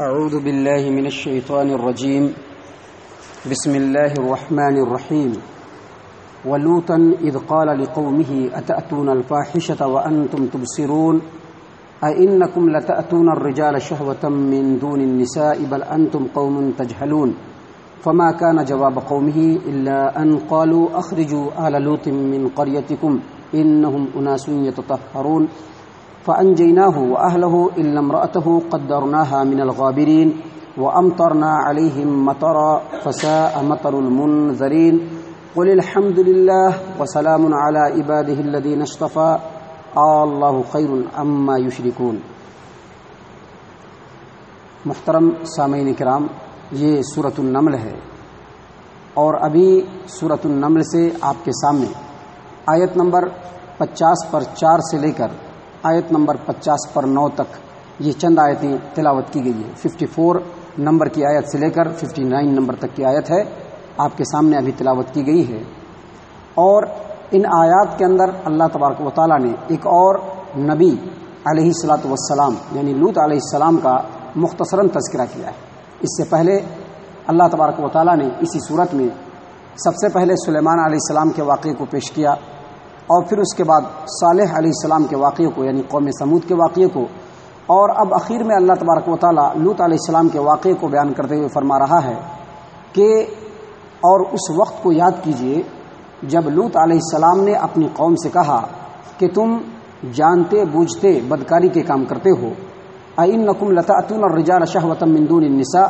أعوذ بالله من الشيطان الرجيم. بسم الله الرحمن الرحيم. ولوطا إذ قال لقومه، أتأتون الفاحشة وأنتم تبصرون؟ أئنكم لتأتون الرجال شهوة من دون النساء، بل أنتم قوم تجهلون. فما كان جواب قومه إلا أن قالوا، أخرجوا آل لوط من قريتكم، إنهم أناس يتطهرون. فأنجيناه وأهله إلا امرأته قدرناها من الغابرين وأمطرنا عليهم مطرا فساء مطر المنذرين قل الحمد لله وسلام على عباده الذين اصطفى الله خير عما يشركون. محترم سامعین کرام، یہ صورت النمل ہے اور ابھی صورت النمل سے آپ کے سامنے آیت نمبر پچاس پر چار سے لے کر آیت نمبر پچاس پر نو تک یہ چند آیتیں تلاوت کی گئی ہے ففٹی فور نمبر کی آیت سے لے کر ففٹی نائن نمبر تک کی آیت ہے۔ آپ کے سامنے ابھی تلاوت کی گئی ہے۔ اور ان آیات کے اندر اللہ تبارک و تعالیٰ نے ایک اور نبی علیہ السلاۃ والسلام یعنی لوت علیہ السلام کا مختصراً تذکرہ کیا ہے۔ اس سے پہلے اللہ تبارک و تعالیٰ نے اسی صورت میں سب سے پہلے سلیمان علیہ السلام کے واقعے کو پیش کیا۔ اور پھر اس کے بعد صالح علیہ السلام کے واقعے کو یعنی قوم سمود کے واقعے کو۔ اور اب اخیر میں اللہ تبارک و تعالیٰ لوت علیہ السلام کے واقعے کو بیان کرتے ہوئے فرما رہا ہے کہ، اور اس وقت کو یاد کیجیے، جب لوت علیہ السلام نے اپنی قوم سے کہا کہ تم جانتے بوجھتے بدکاری کے کام کرتے ہو۔ عین نقم لطاطون اور رجال شہوتم مندون النساء۔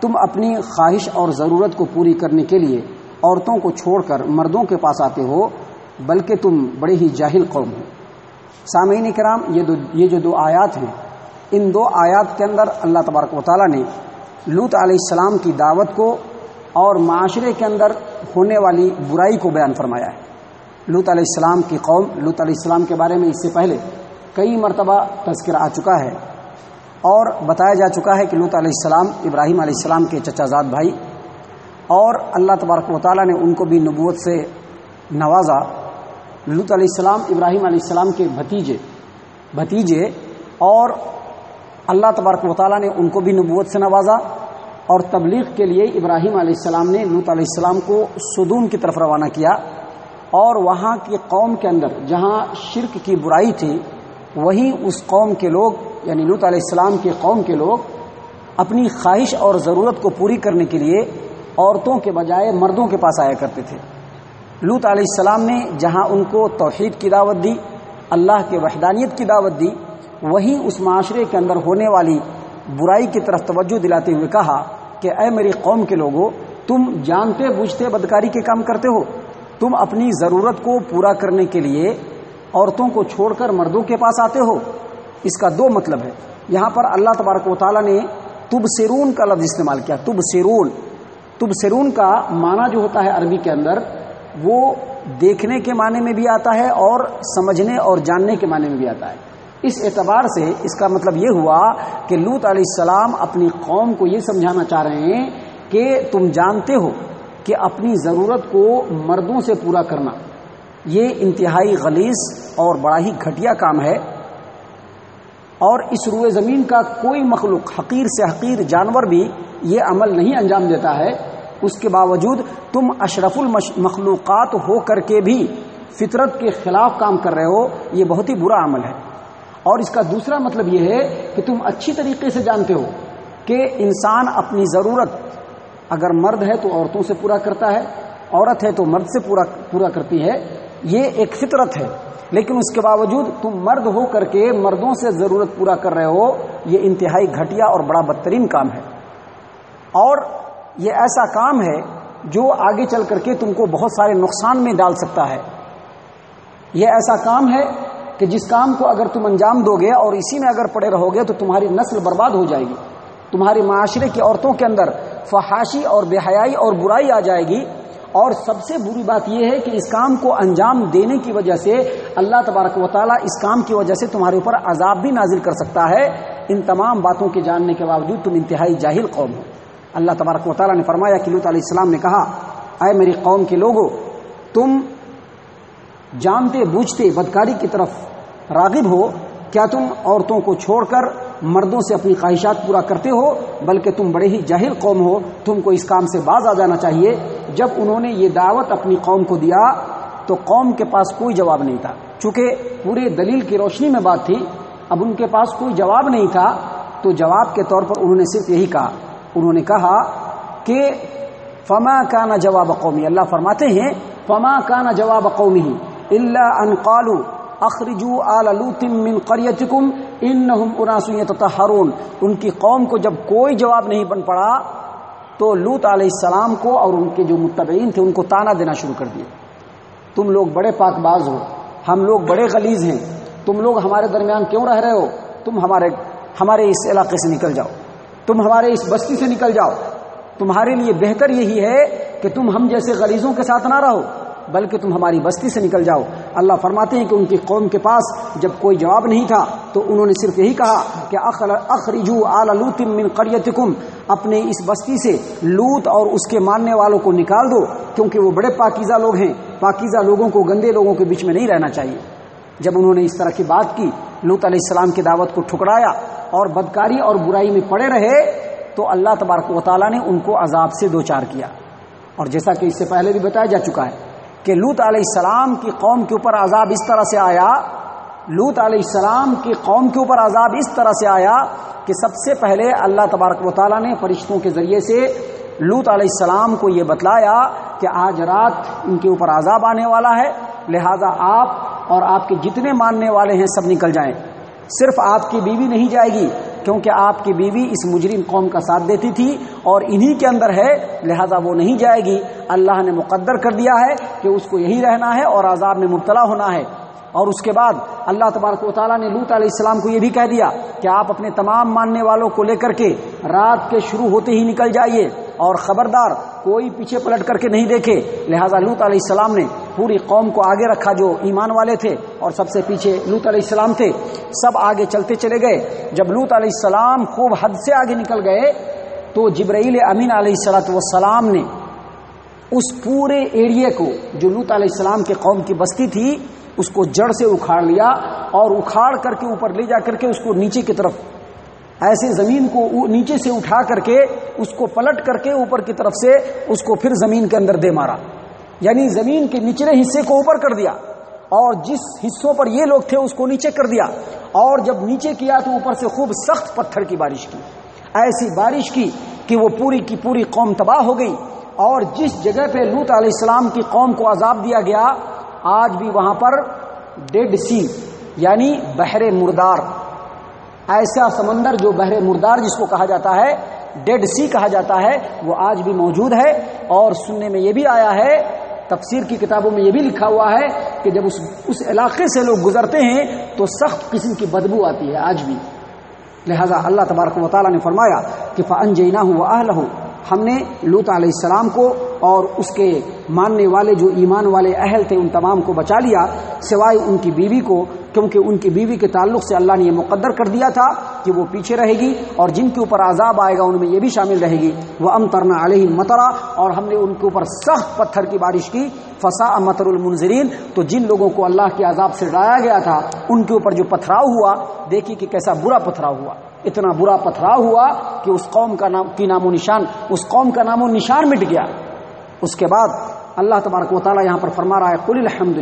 تم اپنی خواہش اور ضرورت کو پوری کرنے کے لیے عورتوں کو چھوڑ کر مردوں کے پاس آتے ہو۔ بلکہ تم بڑے ہی جاہل قوم ہو۔ سامعین کرام، یہ دو یہ جو دو آیات ہیں، ان دو آیات کے اندر اللہ تبارک و تعالیٰ نے لوت علیہ السلام کی دعوت کو اور معاشرے کے اندر ہونے والی برائی کو بیان فرمایا ہے۔ لوت علیہ السلام کی قوم لوت علیہ السلام کے بارے میں اس سے پہلے کئی مرتبہ تذکرہ آ چکا ہے اور بتایا جا چکا ہے کہ لوت علیہ السلام، ابراہیم علیہ السلام کے چچا زاد بھائی اور اللہ تبارک و تعالیٰ نے ان کو بھی نبوت سے نوازا۔ لط علیہ السلام، ابراہیم علیہ السلام کے بھتیجے بھتیجے، اور اللہ تبارک و تعالیٰ نے ان کو بھی نبوت سے نوازا، اور تبلیغ کے لیے ابراہیم علیہ السلام نے لط علیہ السلام کو سدوم کی طرف روانہ کیا، اور وہاں کی قوم کے اندر جہاں شرک کی برائی تھی وہیں اس قوم کے لوگ یعنی لط علیہ السلام کے قوم کے لوگ، اپنی خواہش اور ضرورت کو پوری کرنے کے لیے عورتوں کے بجائے مردوں کے پاس آیا کرتے تھے۔ لوت علیہ السلام نے جہاں ان کو توحید کی دعوت دی، اللہ کے وحدانیت کی دعوت دی، وہیں اس معاشرے کے اندر ہونے والی برائی کی طرف توجہ دلاتے ہوئے کہا کہ اے میری قوم کے لوگوں، تم جانتے بوجھتے بدکاری کے کام کرتے ہو۔ تم اپنی ضرورت کو پورا کرنے کے لیے عورتوں کو چھوڑ کر مردوں کے پاس آتے ہو۔ اس کا دو مطلب ہے۔ یہاں پر اللہ تبارک و تعالیٰ نے تب سیرون کا لفظ استعمال کیا تب سیرون تب سیرون کا معنی جو ہوتا ہے عربی کے اندر وہ دیکھنے کے معنی میں بھی آتا ہے اور سمجھنے اور جاننے کے معنی میں بھی آتا ہے۔ اس اعتبار سے اس کا مطلب یہ ہوا کہ لوت علیہ السلام اپنی قوم کو یہ سمجھانا چاہ رہے ہیں کہ تم جانتے ہو کہ اپنی ضرورت کو مردوں سے پورا کرنا، یہ انتہائی غلیظ اور بڑا ہی گھٹیا کام ہے۔ اور اس روئے زمین کا کوئی مخلوق، حقیر سے حقیر جانور بھی یہ عمل نہیں انجام دیتا ہے۔ اس کے باوجود تم اشرف المخلوقات ہو کر کے بھی فطرت کے خلاف کام کر رہے ہو، یہ بہت ہی برا عمل ہے۔ اور اس کا دوسرا مطلب یہ ہے کہ تم اچھی طریقے سے جانتے ہو کہ انسان اپنی ضرورت اگر مرد ہے تو عورتوں سے پورا کرتا ہے، عورت ہے تو مرد سے پورا پورا کرتی ہے۔ یہ ایک فطرت ہے۔ لیکن اس کے باوجود تم مرد ہو کر کے مردوں سے ضرورت پورا کر رہے ہو، یہ انتہائی گھٹیا اور بڑا بدترین کام ہے۔ اور یہ ایسا کام ہے جو آگے چل کر کے تم کو بہت سارے نقصان میں ڈال سکتا ہے۔ یہ ایسا کام ہے کہ جس کام کو اگر تم انجام دو گے اور اسی میں اگر پڑے رہو گے تو تمہاری نسل برباد ہو جائے گی۔ تمہاری معاشرے کی عورتوں کے اندر فحاشی اور بے حیائی اور برائی آ جائے گی۔ اور سب سے بری بات یہ ہے کہ اس کام کو انجام دینے کی وجہ سے اللہ تبارک و تعالیٰ اس کام کی وجہ سے تمہارے اوپر عذاب بھی نازل کر سکتا ہے۔ ان تمام باتوں کے جاننے کے باوجود تم انتہائی جاہل قوم ہو۔ اللہ تبارک و تعالیٰ نے فرمایا کہ لط علیہ السلام نے کہا، اے میری قوم کے لوگوں تم جانتے بوجھتے بدکاری کی طرف راغب ہو، کیا تم عورتوں کو چھوڑ کر مردوں سے اپنی خواہشات پورا کرتے ہو، بلکہ تم بڑے ہی جاہل قوم ہو، تم کو اس کام سے باز آ جانا چاہیے۔ جب انہوں نے یہ دعوت اپنی قوم کو دیا، تو قوم کے پاس کوئی جواب نہیں تھا۔ چونکہ پورے دلیل کی روشنی میں بات تھی، اب ان کے پاس کوئی جواب نہیں تھا، تو جواب کے طور پر انہوں نے صرف یہی کہا۔ انہوں نے کہا کہ فما کا نہ جواب قومی اللہ فرماتے ہیں، فما کا نہ جواب قومی اللہ ان قالو اخرجو من قریتکم انہم اناس یتطہرون ان کی قوم کو جب کوئی جواب نہیں بن پڑا، تو لوت علیہ السلام کو اور ان کے جو متبعین تھے، ان کو تانا دینا شروع کر دیا۔ تم لوگ بڑے پاک باز ہو، ہم لوگ بڑے غلیظ ہیں۔ تم لوگ ہمارے درمیان کیوں رہ رہے ہو؟ تم ہمارے ہمارے اس علاقے سے نکل جاؤ۔ تم ہمارے اس بستی سے نکل جاؤ۔ تمہارے لیے بہتر یہی ہے کہ تم ہم جیسے غریضوں کے ساتھ نہ رہو، بلکہ تم ہماری بستی سے نکل جاؤ۔ اللہ فرماتے ہیں کہ ان کی قوم کے پاس جب کوئی جواب نہیں تھا، تو انہوں نے صرف یہی کہا کہ اخرجو آل لوت من قریتکم اپنے اس بستی سے لوت اور اس کے ماننے والوں کو نکال دو، کیونکہ وہ بڑے پاکیزہ لوگ ہیں۔ پاکیزہ لوگوں کو گندے لوگوں کے بیچ میں نہیں رہنا چاہیے۔ جب انہوں نے اس طرح کی بات کی لوت علیہ السلام کی دعوت کو ٹھکرایا اور بدکاری اور برائی میں پڑے رہے تو اللہ تبارک و تعالیٰ نے ان کو عذاب سے دو چار کیا۔ اور جیسا کہ اس سے پہلے بھی بتایا جا چکا ہے کہ لوت علیہ السلام کی قوم کے اوپر عذاب اس طرح سے آیا لوت علیہ السلام کی قوم کے اوپر عذاب اس طرح سے آیا کہ سب سے پہلے اللہ تبارک و تعالیٰ نے فرشتوں کے ذریعے سے لوت علیہ السلام کو یہ بتلایا کہ آج رات ان کے اوپر عذاب آنے والا ہے، لہذا آپ اور آپ کے جتنے ماننے والے ہیں سب نکل جائیں۔ صرف آپ کی بیوی نہیں جائے گی، کیونکہ آپ کی بیوی اس مجرم قوم کا ساتھ دیتی تھی اور انہی کے اندر ہے، لہذا وہ نہیں جائے گی۔ اللہ نے مقدر کر دیا ہے کہ اس کو یہی رہنا ہے اور عذاب میں مبتلا ہونا ہے۔ اور اس کے بعد اللہ تبارک و تعالیٰ نے لوت علیہ السلام کو یہ بھی کہہ دیا کہ آپ اپنے تمام ماننے والوں کو لے کر کے رات کے شروع ہوتے ہی نکل جائیے۔ اور خبردار کوئی پیچھے پلٹ کر کے نہیں دیکھے۔ لہذا لوت علیہ السلام نے پوری قوم کو آگے رکھا جو ایمان والے تھے اور سب سے پیچھے لوت علیہ السلام تھے۔ سب آگے چلتے چلے گئے۔ جب لوت علیہ السلام خوب حد سے آگے نکل گئے تو جبرائیل امین علیہ السلاۃ والسلام نے اس پورے ایریے کو جو لوت علیہ السلام کے قوم کی بستی تھی، اس کو جڑ سے اکھاڑ لیا اور اکھاڑ کر کے اوپر لے جا کر کے اس کو نیچے کی طرف ایسے زمین کو نیچے سے اٹھا کر کے اس کو پلٹ کر کے اوپر کی طرف سے اس کو پھر زمین کے اندر دے مارا۔ یعنی زمین کے نچلے حصے کو اوپر کر دیا۔ اور جس حصوں پر یہ لوگ تھے اس کو نیچے کر دیا۔ اور جب نیچے کیا تو اوپر سے خوب سخت پتھر کی بارش کی۔ ایسی بارش کی کہ وہ پوری کی پوری قوم تباہ ہو گئی۔ اور جس جگہ پہ لوت علیہ السلام کی قوم کو عذاب دیا گیا، آج بھی وہاں پر ڈیڈ سی یعنی بحر مردار ایسا سمندر جو بحر مردار جس کو کہا جاتا ہے ڈیڈ سی کہا جاتا ہے، وہ آج بھی موجود ہے۔ اور سننے میں یہ بھی آیا ہے، تفسیر کی کتابوں میں یہ بھی لکھا ہوا ہے کہ جب اس اس علاقے سے لوگ گزرتے ہیں تو سخت قسم کی بدبو آتی ہے آج بھی۔ لہذا اللہ تبارک و تعالیٰ نے فرمایا کہ فن جینا ہوں وہ ہم نے لوت علیہ السلام کو اور اس کے ماننے والے جو ایمان والے اہل تھے، ان تمام کو بچا لیا، سوائے ان کی بیوی کو۔ کیونکہ ان کی بیوی کے تعلق سے اللہ نے یہ مقدر کر دیا تھا کہ وہ پیچھے رہے گی اور جن کے اوپر عذاب آئے گا ان میں یہ بھی شامل رہے گی۔ وہ ام ترنا علیہ مترا اور ہم نے ان کے اوپر سخت پتھر کی بارش کی۔ فسا متر المنظرین تو جن لوگوں کو اللہ کے عذاب سے ڈرایا گیا تھا، ان کے اوپر جو پتھراؤ ہوا دیکھی کہ کیسا برا پتھراؤ ہوا۔ اتنا برا پتھراؤ ہوا کہ اس قوم کا نام، کی نام و نشان، اس قوم کا نام و نشان مٹ گیا۔ اس کے بعد اللہ تبارک و تعالیٰ یہاں پر فرما رہا ہے، قل الحمد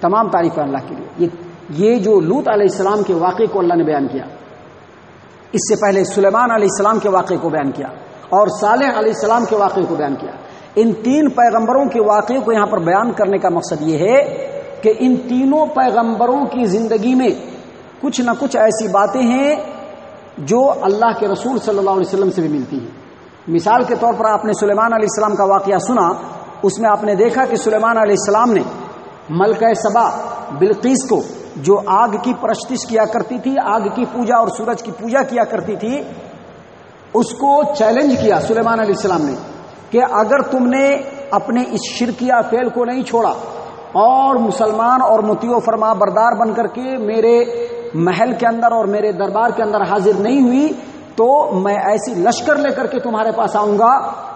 تمام تعریف اللہ کے لیے۔ یہ یہ جو لوت علیہ السلام کے واقعے کو اللہ نے بیان کیا، اس سے پہلے سلیمان علیہ السلام کے واقعے کو بیان کیا اور صالح علیہ السلام کے واقعے کو بیان کیا۔ ان تین پیغمبروں کے واقعے کو یہاں پر بیان کرنے کا مقصد یہ ہے کہ ان تینوں پیغمبروں کی زندگی میں کچھ نہ کچھ ایسی باتیں ہیں جو اللہ کے رسول صلی اللہ علیہ وسلم سے بھی ملتی ہیں۔ مثال کے طور پر آپ نے سلیمان علیہ السلام کا واقعہ سنا، اس میں آپ نے دیکھا کہ سلیمان علیہ السلام نے ملکہ سبا بلقیس کو جو آگ کی پرستش کیا کرتی تھی، آگ کی پوجا اور سورج کی پوجا کیا کرتی تھی، اس کو چیلنج کیا سلیمان علیہ السلام نے کہ اگر تم نے اپنے اس شرکیہ فیل کو نہیں چھوڑا اور مسلمان اور متیو فرما بردار بن کر کے میرے محل کے اندر اور میرے دربار کے اندر حاضر نہیں ہوئی، تو میں ایسی لشکر لے کر کے تمہارے پاس آؤں گا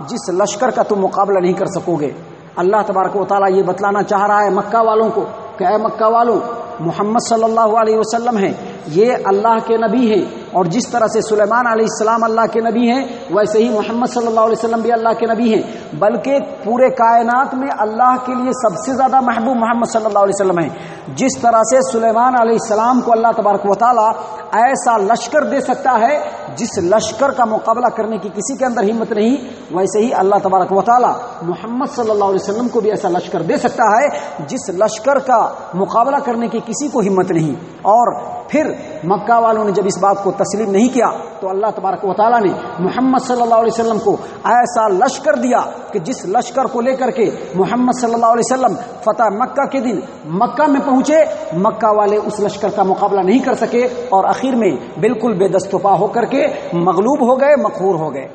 جس لشکر کا تم مقابلہ نہیں کر سکو گے۔ اللہ تبارک و تعالیٰ یہ بتلانا چاہ رہا ہے مکہ والوں کو کہ اے مکہ والوں محمد صلی اللہ علیہ وسلم ہیں یہ اللہ کے نبی ہیں۔ اور جس طرح سے سلیمان علیہ السلام اللہ کے نبی ہیں، ویسے ہی محمد صلی اللہ علیہ وسلم بھی اللہ کے نبی ہیں۔ بلکہ پورے کائنات میں اللہ کے لیے سب سے زیادہ محبوب محمد صلی اللہ علیہ وسلم ہیں۔ جس طرح سے سلیمان علیہ السلام کو اللہ تبارک و تعالیٰ ایسا لشکر دے سکتا ہے، جس لشکر کا مقابلہ کرنے کی کسی کے اندر ہمت نہیں، ویسے ہی اللہ تبارک و تعالیٰ محمد صلی اللہ علیہ وسلم کو بھی ایسا لشکر دے سکتا ہے، جس لشکر کا مقابلہ کرنے کی کسی کو ہمت نہیں۔ اور پھر مکہ والوں نے جب اس بات کو تسلیم نہیں کیا تو اللہ تبارک و تعالیٰ نے محمد صلی اللہ علیہ وسلم کو ایسا لشکر دیا کہ جس لشکر کو لے کر کے محمد صلی اللہ علیہ وسلم فتح مکہ کے دن مکہ میں پہنچے، مکہ والے اس لشکر کا مقابلہ نہیں کر سکے اور اخیر میں بالکل بے دستفا ہو کر کے مغلوب ہو گئے، مقہور ہو گئے۔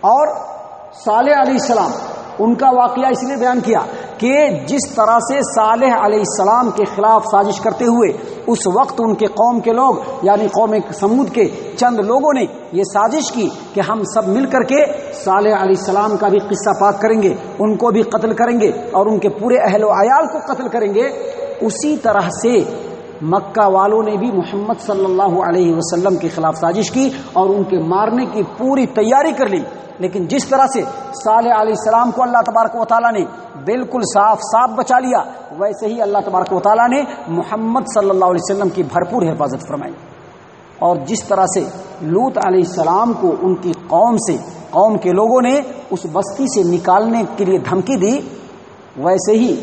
اور صالح علیہ السلام ان کا واقعہ اس لیے بیان کیا کہ جس طرح سے صالح علیہ السلام کے خلاف سازش کرتے ہوئے اس وقت ان کے قوم کے لوگ یعنی قوم سمود کے چند لوگوں نے یہ سازش کی کہ ہم سب مل کر کے صالح علیہ السلام کا بھی قصہ پاک کریں گے، ان کو بھی قتل کریں گے اور ان کے پورے اہل و عیال کو قتل کریں گے۔ اسی طرح سے مکہ والوں نے بھی محمد صلی اللہ علیہ وسلم کے خلاف سازش کی اور ان کے مارنے کی پوری تیاری کر لی۔ لیکن جس طرح سے صالح علیہ السلام کو اللہ تبارک و تعالیٰ نے بالکل صاف صاف بچا لیا، ویسے ہی اللہ تبارک و تعالیٰ نے محمد صلی اللہ علیہ وسلم کی بھرپور حفاظت فرمائی۔ اور جس طرح سے لوت علیہ السلام کو ان کی قوم سے، قوم کے لوگوں نے اس بستی سے نکالنے کے لیے دھمکی دی، ویسے ہی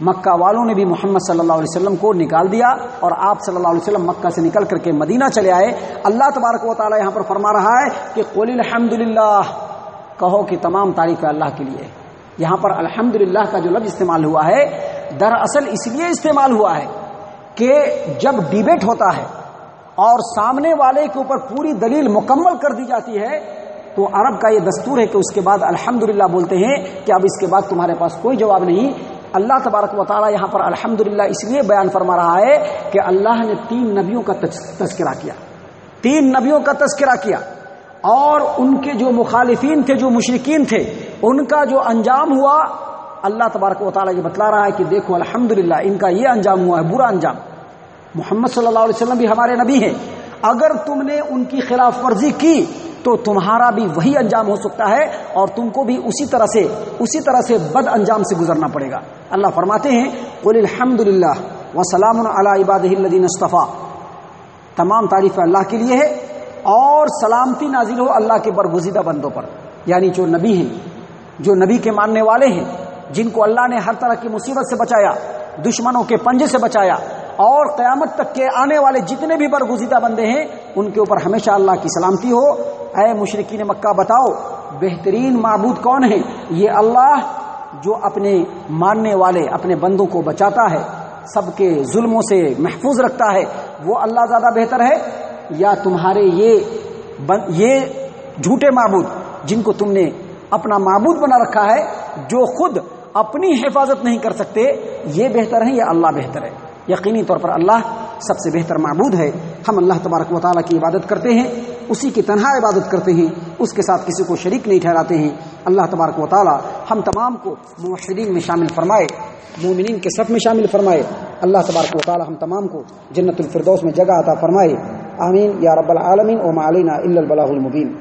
مکہ والوں نے بھی محمد صلی اللہ علیہ وسلم کو نکال دیا اور آپ صلی اللہ علیہ وسلم مکہ سے نکل کر کے مدینہ چلے آئے۔ اللہ تبارک و تعالیٰ یہاں پر فرما رہا ہے کہ قل الحمد کہو کہ تمام تعریف اللہ کے لیے۔ یہاں پر الحمد کا جو لفظ استعمال ہوا ہے، دراصل اس لیے استعمال ہوا ہے کہ جب ڈیبیٹ ہوتا ہے اور سامنے والے کے اوپر پوری دلیل مکمل کر دی جاتی ہے، تو عرب کا یہ دستور ہے کہ اس کے بعد الحمد بولتے ہیں کہ اب اس کے بعد تمہارے پاس کوئی جواب نہیں۔ اللہ تبارک و تعالیٰ یہاں پر الحمد اس لیے بیان فرما رہا ہے کہ اللہ نے تین نبیوں کا تذکرہ کیا۔ تین نبیوں کا تذکرہ کیا۔ اور ان کے جو مخالفین تھے، جو مشرقین تھے، ان کا جو انجام ہوا، اللہ تبارک و تعالیٰ یہ بتلا رہا ہے کہ دیکھو الحمد ان کا یہ انجام ہوا ہے، برا انجام۔ محمد صلی اللہ علیہ وسلم بھی ہمارے نبی ہیں۔ اگر تم نے ان کی خلاف ورزی کی تو تمہارا بھی وہی انجام ہو سکتا ہے اور تم کو بھی اسی طرح سے، اسی طرح سے بد انجام سے گزرنا پڑے گا۔ اللہ فرماتے ہیں، قل الحمد للہ وسلام عباد الدین اصطفیٰ۔ تمام تعریف اللہ کے لیے ہے اور سلامتی نازل ہو اللہ کے برگزیدہ بندوں پر۔ یعنی جو نبی ہیں، جو نبی کے ماننے والے ہیں، جن کو اللہ نے ہر طرح کی مصیبت سے بچایا، دشمنوں کے پنجے سے بچایا اور قیامت تک کے آنے والے جتنے بھی برگزیدہ بندے ہیں، ان کے اوپر ہمیشہ اللہ کی سلامتی ہو۔ اے مشرقین مکہ، بتاؤ، بہترین معبود کون ہے یہ اللہ جو اپنے ماننے والے، اپنے بندوں کو بچاتا ہے، سب کے ظلموں سے محفوظ رکھتا ہے۔ وہ اللہ زیادہ بہتر ہے؟ یا تمہارے یہ یہ جھوٹے معبود جن کو تم نے اپنا معبود بنا رکھا ہے، جو خود اپنی حفاظت نہیں کر سکتے، یہ بہتر ہے یا اللہ بہتر ہے؟ یقینی طور پر اللہ سب سے بہتر معبود ہے۔ ہم اللہ تبارک و تعالیٰ کی عبادت کرتے ہیں، اسی کی تنہا عبادت کرتے ہیں، اس کے ساتھ کسی کو شریک نہیں ٹھہراتے ہیں۔ اللہ تبارک و تعالیٰ ہم تمام کو موحدین میں شامل فرمائے، مومنین کے سب میں شامل فرمائے۔ اللہ تبارک و تعالیٰ ہم تمام کو جنت الفردوس میں جگہ عطا فرمائے۔ آمین۔ یا رب العالمین و معلینا البلاح المبین۔